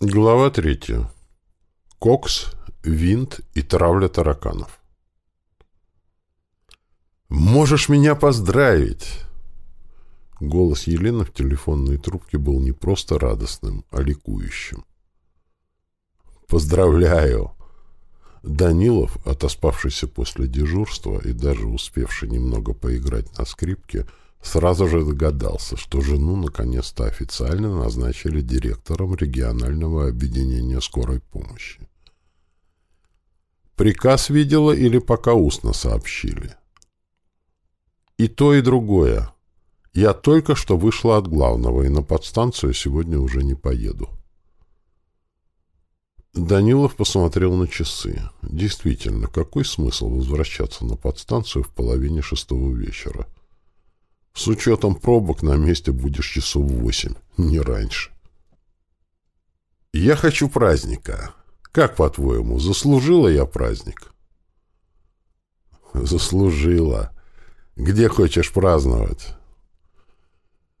Глава третья. Кокс, винт и травля тараканов. «Можешь меня поздравить!» Голос Елены в телефонной трубке был не просто радостным, а ликующим. «Поздравляю!» Данилов, отоспавшийся после дежурства и даже успевший немного поиграть на скрипке, Сразу же догадался, что жену наконец-то официально назначили директором регионального объединения скорой помощи. Приказ видела или пока устно сообщили? И то, и другое. Я только что вышла от главного, и на подстанцию сегодня уже не поеду. Данилов посмотрел на часы. Действительно, какой смысл возвращаться на подстанцию в половине шестого вечера? С учетом пробок на месте будешь часов восемь, не раньше. Я хочу праздника. Как, по-твоему, заслужила я праздник? Заслужила. Где хочешь праздновать?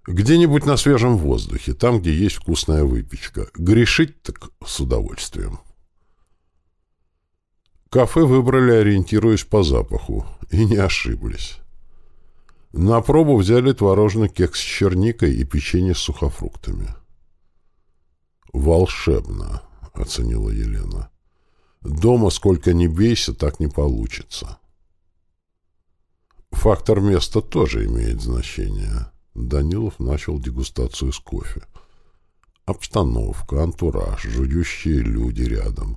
Где-нибудь на свежем воздухе, там, где есть вкусная выпечка. Грешить так с удовольствием. Кафе выбрали, ориентируясь по запаху, и не ошиблись. На пробу взяли творожный кекс с черникой и печенье с сухофруктами. «Волшебно», — оценила Елена. «Дома сколько ни бейся, так не получится». Фактор места тоже имеет значение. Данилов начал дегустацию с кофе. Обстановка, антураж, жующие люди рядом.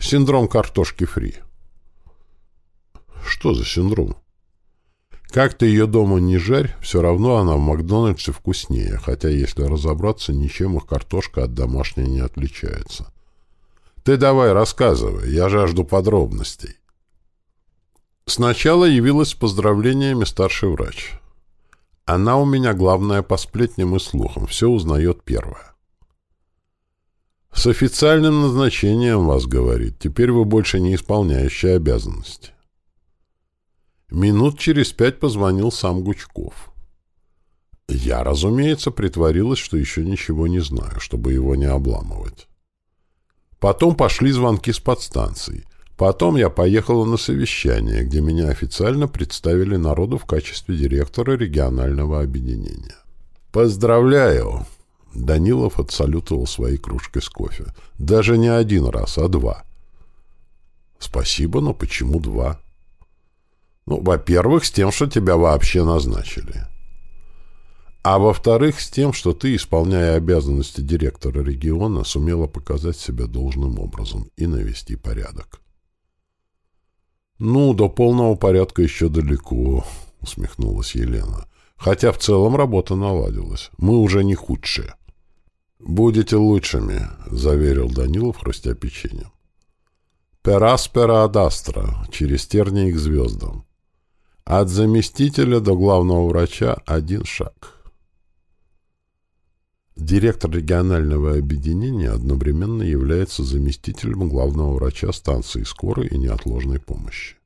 Синдром картошки фри. Что за синдром? Как ты ее дома не жарь, все равно она в Макдональдсе вкуснее, хотя, если разобраться, ничем их картошка от домашней не отличается. Ты давай рассказывай, я жажду подробностей. Сначала явилась с поздравлениями старший врач. Она у меня главная по сплетням и слухам, все узнает первая. С официальным назначением вас, говорит, теперь вы больше не исполняющие обязанности. Минут через пять позвонил сам Гучков. Я, разумеется, притворилась, что еще ничего не знаю, чтобы его не обламывать. Потом пошли звонки с подстанции. Потом я поехала на совещание, где меня официально представили народу в качестве директора регионального объединения. «Поздравляю!» Данилов отсалютовал своей кружкой с кофе. «Даже не один раз, а два». «Спасибо, но почему два?» Ну, во-первых, с тем, что тебя вообще назначили. А во-вторых, с тем, что ты, исполняя обязанности директора региона, сумела показать себя должным образом и навести порядок. «Ну, до полного порядка еще далеко», — усмехнулась Елена. «Хотя в целом работа наладилась. Мы уже не худшие». «Будете лучшими», — заверил Данилов, хрустя печеньем. «Пераспера адастра, через тернии к звездам. От заместителя до главного врача один шаг. Директор регионального объединения одновременно является заместителем главного врача станции скорой и неотложной помощи.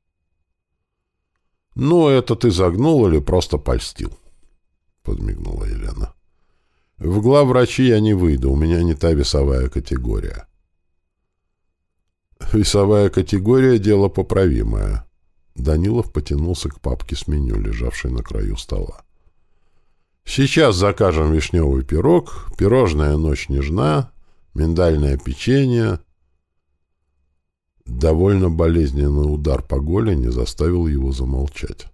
«Ну, это ты загнул или просто польстил?» — подмигнула Елена. «В главврачи я не выйду, у меня не та весовая категория». «Весовая категория — дело поправимое», Данилов потянулся к папке с меню, лежавшей на краю стола. «Сейчас закажем вишневый пирог, пирожная ночь нежна, миндальное печенье». Довольно болезненный удар по голени заставил его замолчать.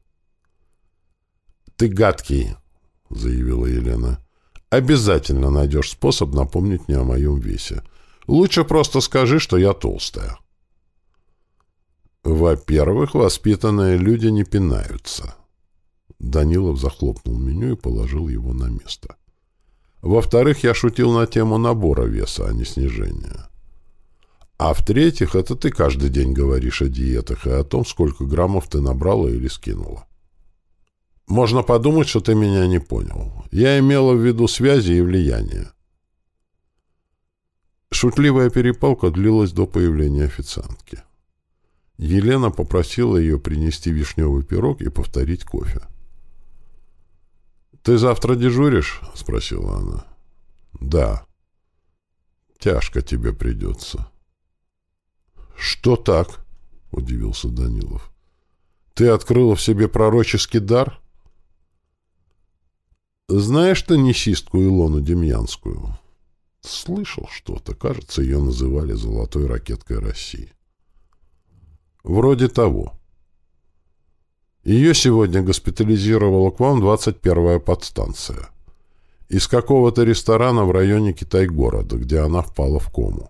«Ты гадкий», — заявила Елена. «Обязательно найдешь способ напомнить мне о моем весе. Лучше просто скажи, что я толстая». Во-первых, воспитанные люди не пинаются. Данилов захлопнул меню и положил его на место. Во-вторых, я шутил на тему набора веса, а не снижения. А в-третьих, это ты каждый день говоришь о диетах и о том, сколько граммов ты набрала или скинула. Можно подумать, что ты меня не понял. Я имела в виду связи и влияние. Шутливая перепалка длилась до появления официантки. Елена попросила ее принести вишневый пирог и повторить кофе. «Ты завтра дежуришь?» — спросила она. «Да». Тяжко тебе придется. Что так? — удивился Данилов. Ты открыла в себе пророческий дар? Знаешь ты несистку Илону Демьянскую? Слышал что-то. Кажется, ее называли «золотой ракеткой России». Вроде того. Ее сегодня госпитализировала к вам 21-я подстанция. Из какого-то ресторана в районе Китай-города, где она впала в кому.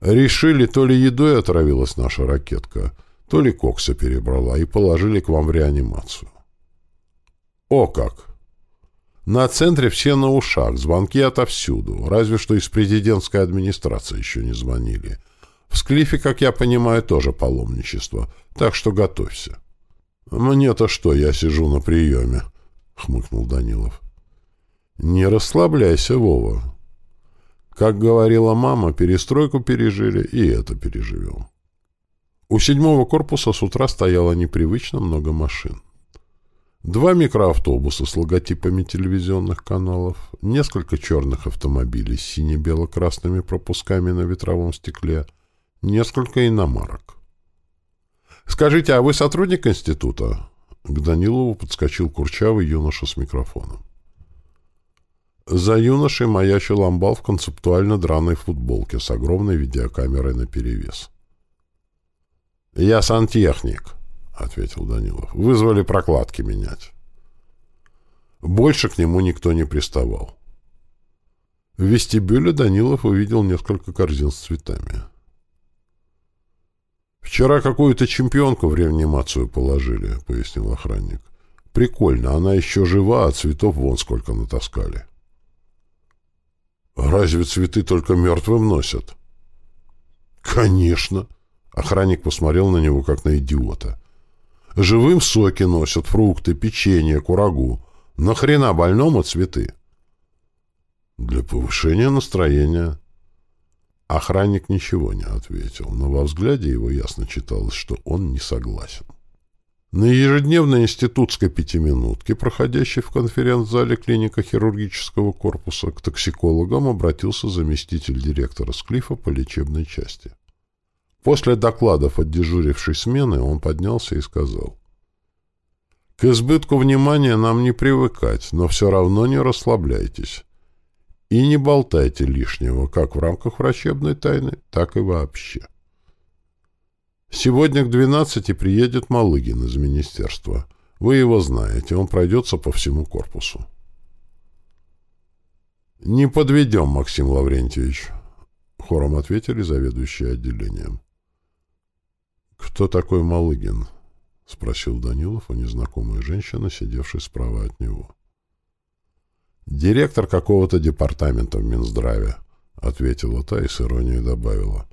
Решили, то ли едой отравилась наша ракетка, то ли кокса перебрала, и положили к вам в реанимацию. О как! На центре все на ушах, звонки отовсюду, разве что из президентской администрации еще не звонили. В Склифе, как я понимаю, тоже паломничество, так что готовься. «Мне-то что, я сижу на приеме», — хмыкнул Данилов. «Не расслабляйся, Вова. Как говорила мама, перестройку пережили, и это переживем». У седьмого корпуса с утра стояло непривычно много машин. Два микроавтобуса с логотипами телевизионных каналов, несколько черных автомобилей с сине-бело-красными пропусками на ветровом стекле, несколько иномарок. «Скажите, а вы сотрудник института?» К Данилову подскочил курчавый юноша с микрофоном. За юношей маячил амбал в концептуально драной футболке с огромной видеокамерой наперевес. «Я сантехник», — ответил Данилов. «Вызвали прокладки менять». Больше к нему никто не приставал. В вестибюле Данилов увидел несколько корзин с цветами. «Вчера какую-то чемпионку в реанимацию положили», — пояснил охранник. «Прикольно, она еще жива, а цветов вон сколько натаскали». «Разве цветы только мертвым носят?» «Конечно!» — охранник посмотрел на него, как на идиота. Живым соки носят, фрукты, печенье, курагу. Нахрена больному цветы? Для повышения настроения. Охранник ничего не ответил, но во взгляде его ясно читалось, что он не согласен. На ежедневной институтской пятиминутке, проходящей в конференц-зале клиника хирургического корпуса, к токсикологам обратился заместитель директора Склифа по лечебной части. После докладов от дежурившей смены он поднялся и сказал. «К избытку внимания нам не привыкать, но все равно не расслабляйтесь. И не болтайте лишнего, как в рамках врачебной тайны, так и вообще. Сегодня к двенадцати приедет Малыгин из министерства. Вы его знаете, он пройдется по всему корпусу». «Не подведем, Максим Лаврентьевич», — хором ответили заведующие отделением. «Кто такой Малыгин?» — спросил Данилов у незнакомой женщины, сидевшей справа от него. «Директор какого-то департамента в Минздраве», — ответила та и с иронией добавила.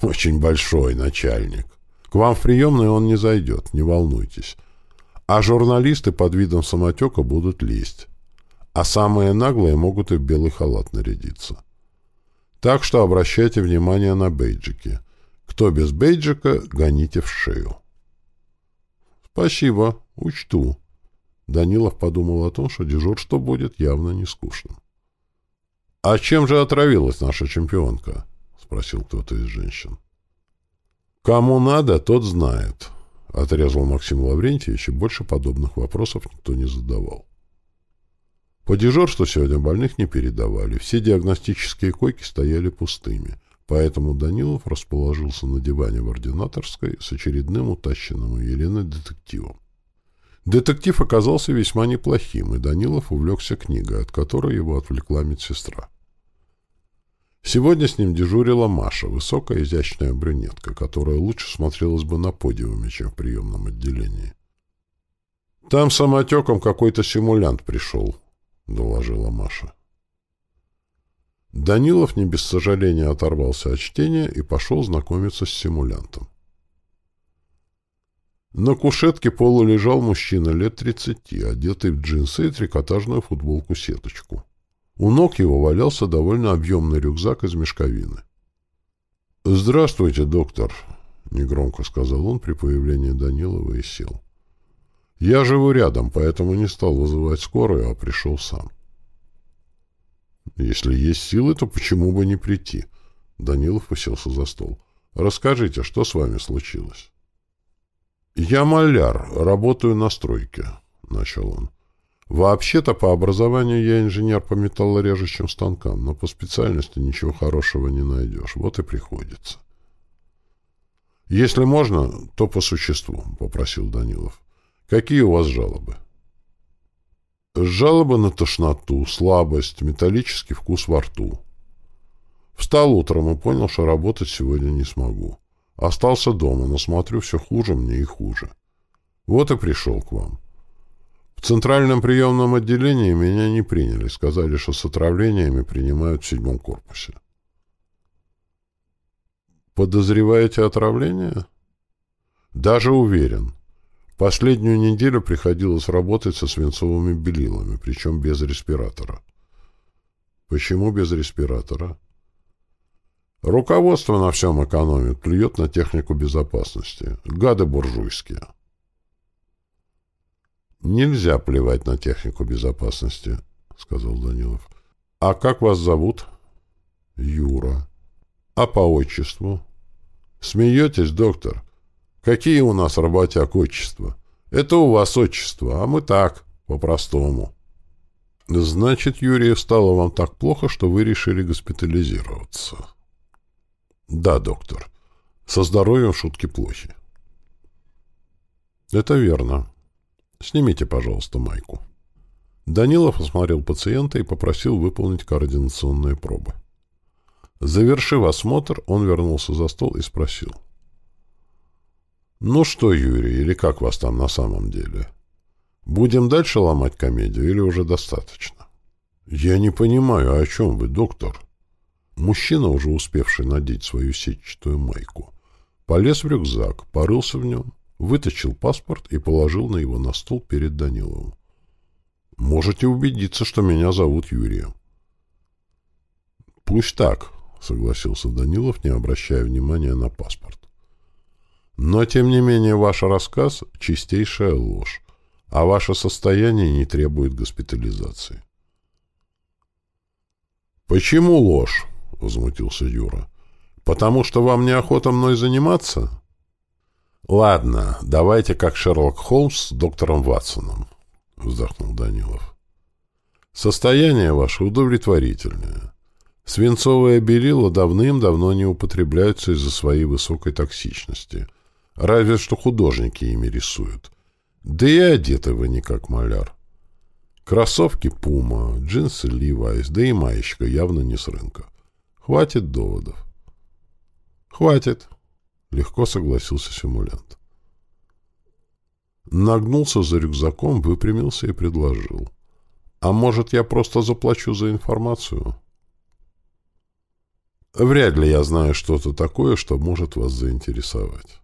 «Очень большой начальник. К вам в приемную он не зайдет, не волнуйтесь. А журналисты под видом самотека будут лезть. А самые наглые могут и в белый халат нарядиться. Так что обращайте внимание на бейджики. Кто без бейджика, гоните в шею. Спасибо, учту. Данилов подумал о том, что дежурство будет явно не скучным. «А чем же отравилась наша чемпионка?» — спросил кто-то из женщин. «Кому надо, тот знает», — отрезал Максим Лаврентьевич, и больше подобных вопросов никто не задавал. По дежурству сегодня больных не передавали, все диагностические койки стояли пустыми, Поэтому Данилов расположился на диване в ординаторской с очередным утащенным у Елены детективом. Детектив оказался весьма неплохим, и Данилов увлекся книгой, от которой его отвлекла медсестра. Сегодня с ним дежурила Маша, высокая изящная брюнетка, которая лучше смотрелась бы на подиуме, чем в приемном отделении. «Там самотеком какой-то симулянт пришел», — доложила Маша. Данилов не без сожаления оторвался от чтения и пошел знакомиться с симулянтом. На кушетке полу лежал мужчина лет тридцати, одетый в джинсы и трикотажную футболку-сеточку. У ног его валялся довольно объемный рюкзак из мешковины. «Здравствуйте, доктор», — негромко сказал он при появлении Данилова и сел. «Я живу рядом, поэтому не стал вызывать скорую, а пришел сам». Если есть силы, то почему бы не прийти? Данилов уселся за стол. Расскажите, что с вами случилось? Я маляр, работаю на стройке, начал он. Вообще-то по образованию я инженер по металлорежущим станкам, но по специальности ничего хорошего не найдешь. Вот и приходится. Если можно, то по существу, попросил Данилов. Какие у вас жалобы? Жалобы на тошноту, слабость, металлический вкус во рту. Встал утром и понял, что работать сегодня не смогу. Остался дома, но смотрю, все хуже мне и хуже. Вот и пришел к вам. В центральном приемном отделении меня не приняли. Сказали, что с отравлениями принимают в седьмом корпусе. Подозреваете отравление? Даже уверен. Последнюю неделю приходилось работать со свинцовыми белилами, причем без респиратора. Почему без респиратора? Руководство на всем экономит, плюет на технику безопасности. Гады буржуйские. Нельзя плевать на технику безопасности, сказал Данилов. А как вас зовут? Юра. А по отчеству? Смеетесь, доктор? Какие у нас работяг отчества? Это у вас отчество, а мы так, по-простому. Значит, Юрий, стало вам так плохо, что вы решили госпитализироваться. Да, доктор. Со здоровьем шутки плохи. Это верно. Снимите, пожалуйста, майку. Данилов осмотрел пациента и попросил выполнить координационные пробы. Завершив осмотр, он вернулся за стол и спросил. «Ну что, Юрий, или как вас там на самом деле? Будем дальше ломать комедию или уже достаточно?» «Я не понимаю, о чем вы, доктор?» Мужчина, уже успевший надеть свою сетчатую майку, полез в рюкзак, порылся в нем, вытащил паспорт и положил на его на стол перед Даниловым. «Можете убедиться, что меня зовут Юрием». «Пусть так», — согласился Данилов, не обращая внимания на паспорт. Но, тем не менее, ваш рассказ — чистейшая ложь, а ваше состояние не требует госпитализации. «Почему ложь?» — возмутился Юра. «Потому что вам неохота мной заниматься?» «Ладно, давайте как Шерлок Холмс с доктором Ватсоном», — вздохнул Данилов. «Состояние ваше удовлетворительное. Свинцовые белила давным-давно не употребляются из-за своей высокой токсичности, Разве что художники ими рисуют. Да и одеты вы не как маляр. Кроссовки Пума, джинсы Ливайс, да и маечка явно не с рынка. Хватит доводов. Хватит, легко согласился симулянт. Нагнулся за рюкзаком, выпрямился и предложил. А может, я просто заплачу за информацию? Вряд ли я знаю что-то такое, что может вас заинтересовать.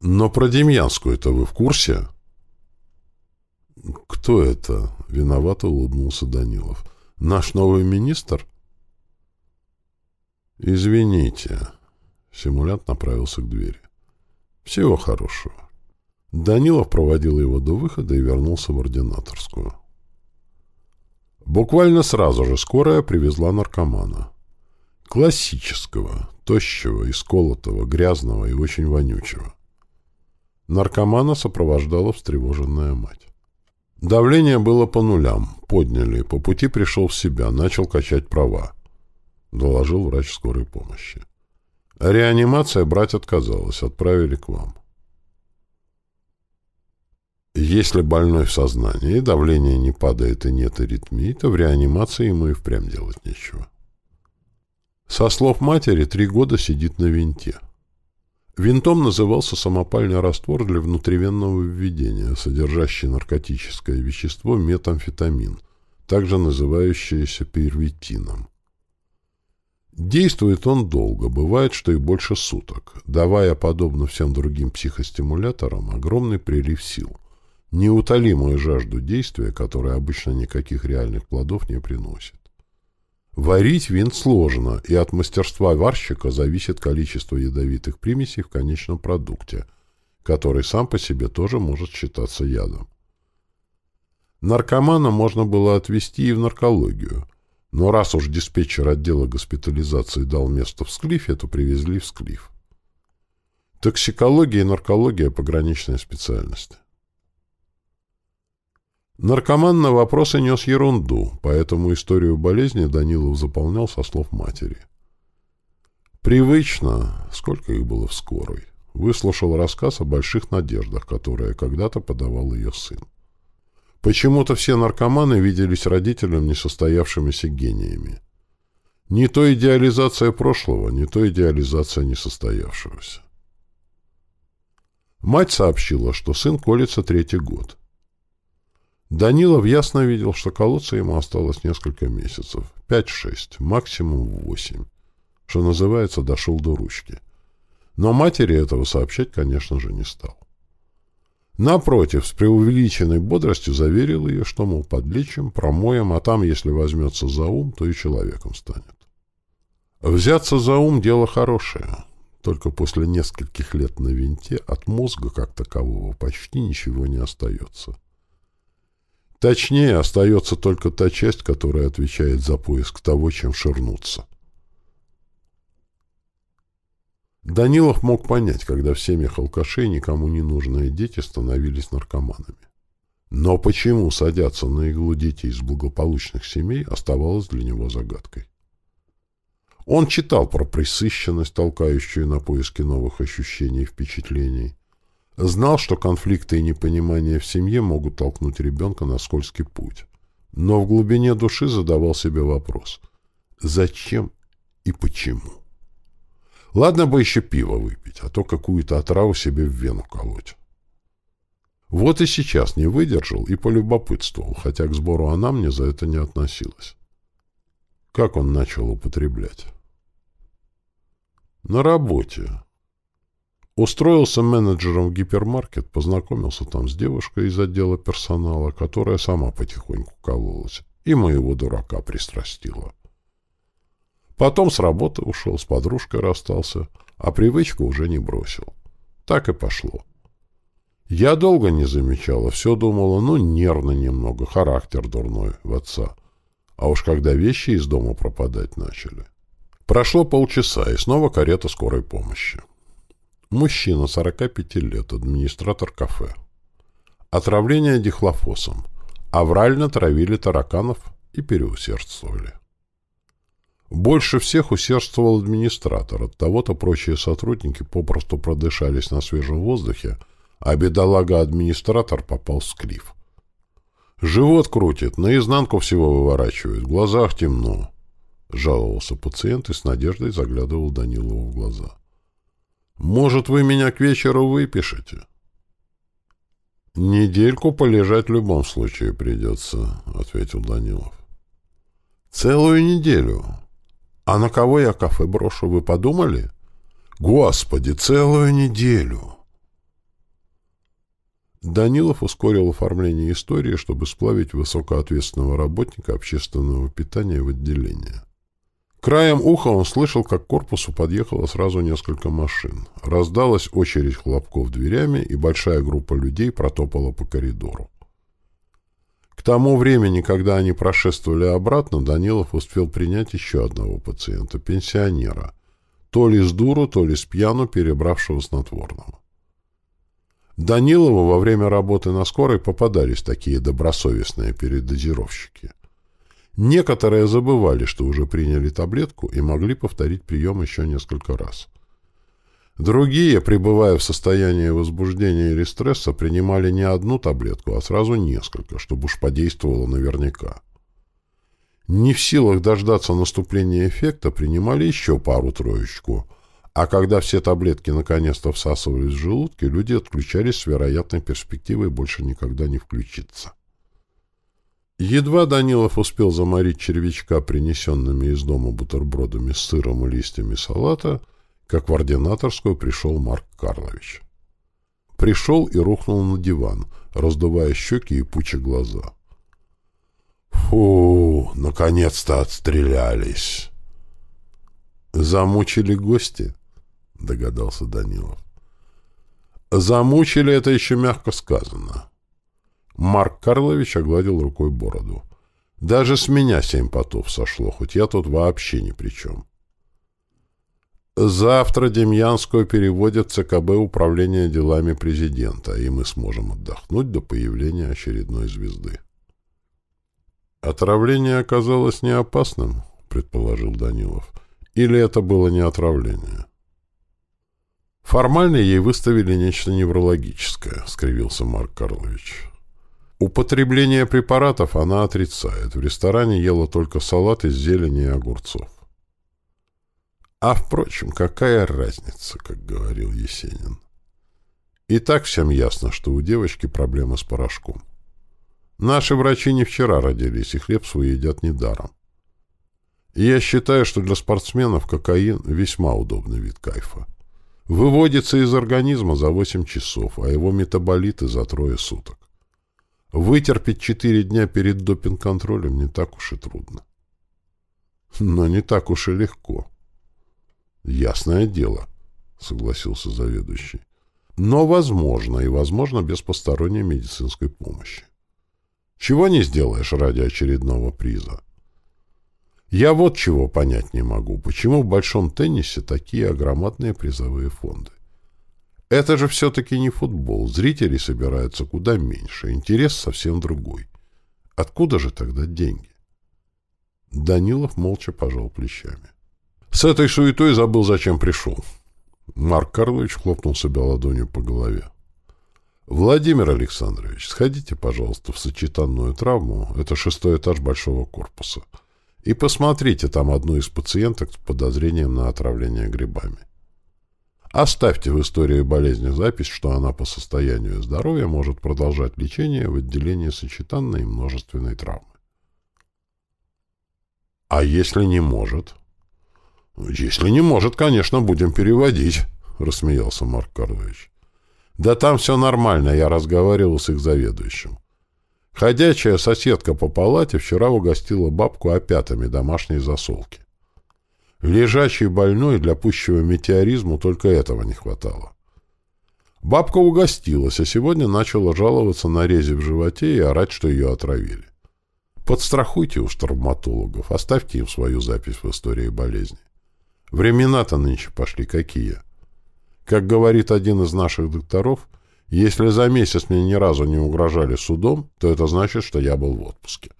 Но про Демьянскую-то вы в курсе? Кто это? Виновато улыбнулся Данилов. Наш новый министр? Извините. Симулянт направился к двери. Всего хорошего. Данилов проводил его до выхода и вернулся в ординаторскую. Буквально сразу же скорая привезла наркомана. Классического, тощего, исколотого, грязного и очень вонючего. Наркомана сопровождала встревоженная мать. Давление было по нулям. Подняли. По пути пришел в себя. Начал качать права. Доложил врач скорой помощи. Реанимация брать отказалась. Отправили к вам. Если больной в сознании, давление не падает и нет аритмии, то в реанимации ему и впрямь делать нечего. Со слов матери, три года сидит на винте. Винтом назывался самопальный раствор для внутривенного введения, содержащий наркотическое вещество метамфетамин, также называющееся первитином. Действует он долго, бывает, что и больше суток, давая, подобно всем другим психостимуляторам, огромный прилив сил, неутолимую жажду действия, которая обычно никаких реальных плодов не приносит. Варить винт сложно, и от мастерства варщика зависит количество ядовитых примесей в конечном продукте, который сам по себе тоже может считаться ядом. Наркомана можно было отвести и в наркологию, Но раз уж диспетчер отдела госпитализации дал место в Склифе, то привезли в Склиф. Токсикология и наркология – пограничная специальность. Наркоман на вопросы нес ерунду, поэтому историю болезни Данилов заполнял со слов матери. Привычно, сколько их было в скорой, выслушал рассказ о больших надеждах, которые когда-то подавал ее сын. Почему-то все наркоманы виделись родителям несостоявшимися гениями. Не то идеализация прошлого, не то идеализация несостоявшегося. Мать сообщила, что сын колется третий год. Данилов ясно видел, что колоться ему осталось несколько месяцев. Пять-шесть, максимум восемь. Что называется, дошел до ручки. Но матери этого сообщать, конечно же, не стал. Напротив, с преувеличенной бодростью заверил ее, что, мол, подлечим, промоем, а там, если возьмется за ум, то и человеком станет. Взяться за ум — дело хорошее. Только после нескольких лет на винте от мозга, как такового, почти ничего не остается. Точнее, остается только та часть, которая отвечает за поиск того, чем ширнуться. Данилов мог понять, когда в семьях алкашей никому не нужные дети становились наркоманами. Но почему садятся на иглу детей из благополучных семей, оставалось для него загадкой. Он читал про пресыщенность, толкающую на поиски новых ощущений и впечатлений, Знал, что конфликты и непонимание в семье могут толкнуть ребенка на скользкий путь. Но в глубине души задавал себе вопрос. Зачем и почему? Ладно бы еще пиво выпить, а то какую-то отраву себе в вену колоть. Вот и сейчас не выдержал и полюбопытствовал, хотя к сбору она за это не относилась. Как он начал употреблять? На работе. Устроился менеджером в гипермаркет, познакомился там с девушкой из отдела персонала, которая сама потихоньку кололась, и моего дурака пристрастила. Потом с работы ушел, с подружкой расстался, а привычку уже не бросил. Так и пошло. Я долго не замечала, все думала, ну, нервно немного, характер дурной в отца. А уж когда вещи из дома пропадать начали. Прошло полчаса, и снова карета скорой помощи. Мужчина, 45 лет, администратор кафе. Отравление дихлофосом. Аврально травили тараканов и переусердствовали. Больше всех усердствовал администратор, от того-то прочие сотрудники попросту продышались на свежем воздухе, а бедолага-администратор попал в склиф. Живот крутит, наизнанку всего выворачивает, в глазах темно. Жаловался пациент и с надеждой заглядывал Данилову в глаза. Может, вы меня к вечеру выпишете? Недельку полежать в любом случае придется, ответил Данилов. Целую неделю. А на кого я кафе брошу, вы подумали? Господи, целую неделю. Данилов ускорил оформление истории, чтобы сплавить высокоответственного работника общественного питания в отделение. Краем уха он слышал, как к корпусу подъехало сразу несколько машин. Раздалась очередь хлопков дверями, и большая группа людей протопала по коридору. К тому времени, когда они прошествовали обратно, Данилов успел принять еще одного пациента, пенсионера, то ли с дуру, то ли с пьяну перебравшего снотворного. Данилову во время работы на скорой попадались такие добросовестные передозировщики. Некоторые забывали, что уже приняли таблетку и могли повторить прием еще несколько раз. Другие, пребывая в состоянии возбуждения или стресса, принимали не одну таблетку, а сразу несколько, чтобы уж подействовало наверняка. Не в силах дождаться наступления эффекта, принимали еще пару-троечку, а когда все таблетки наконец-то всасывались в желудке, люди отключались с вероятной перспективой больше никогда не включиться. Едва Данилов успел заморить червячка принесенными из дома бутербродами с сыром и листьями салата, как в ординаторскую пришел Марк Карлович. Пришел и рухнул на диван, раздувая щеки и пуча глаза. «Фу, наконец-то отстрелялись!» «Замучили гости?» — догадался Данилов. «Замучили — это еще мягко сказано. Марк Карлович огладил рукой бороду. Даже с меня семь потов сошло, хоть я тут вообще ни при чем. Завтра Демьянскую переводят в ЦКБ Управления делами президента, и мы сможем отдохнуть до появления очередной звезды. Отравление оказалось не опасным, предположил Данилов. Или это было не отравление? Формально ей выставили нечто неврологическое, скривился Марк Карлович. Употребление препаратов она отрицает. В ресторане ела только салат из зелени и огурцов. А, впрочем, какая разница, как говорил Есенин. И так всем ясно, что у девочки проблемы с порошком. Наши врачи не вчера родились, и хлеб свой едят недаром. И я считаю, что для спортсменов кокаин весьма удобный вид кайфа. Выводится из организма за 8 часов, а его метаболиты за трое суток. Вытерпеть 4 дня перед допинг-контролем не так уж и трудно. Но не так уж и легко. Ясное дело, согласился заведующий. Но возможно, и возможно без посторонней медицинской помощи. Чего не сделаешь ради очередного приза? Я вот чего понять не могу. Почему в большом теннисе такие огромадные призовые фонды? Это же все-таки не футбол. Зрителей собираются куда меньше. Интерес совсем другой. Откуда же тогда деньги? Данилов молча пожал плечами. С этой суетой забыл, зачем пришел. Марк Карлович хлопнул себя ладонью по голове. «Владимир Александрович, сходите, пожалуйста, в сочетанную травму, это шестой этаж большого корпуса, и посмотрите там одну из пациенток с подозрением на отравление грибами. Оставьте в истории болезни запись, что она по состоянию здоровья может продолжать лечение в отделении сочетанной и множественной травмы. А если не может? Если не может, конечно, будем переводить, рассмеялся Марк Карлович. Да там все нормально, я разговаривал с их заведующим. Ходячая соседка по палате вчера угостила бабку опятами домашней засолки. Лежачий больной для пущего метеоризму только этого не хватало. Бабка угостилась, а сегодня начала жаловаться на рези в животе и орать, что ее отравили. Подстрахуйте уж травматологов, оставьте им свою запись в истории болезни. Времена-то нынче пошли какие. Как говорит один из наших докторов, если за месяц мне ни разу не угрожали судом, то это значит, что я был в отпуске.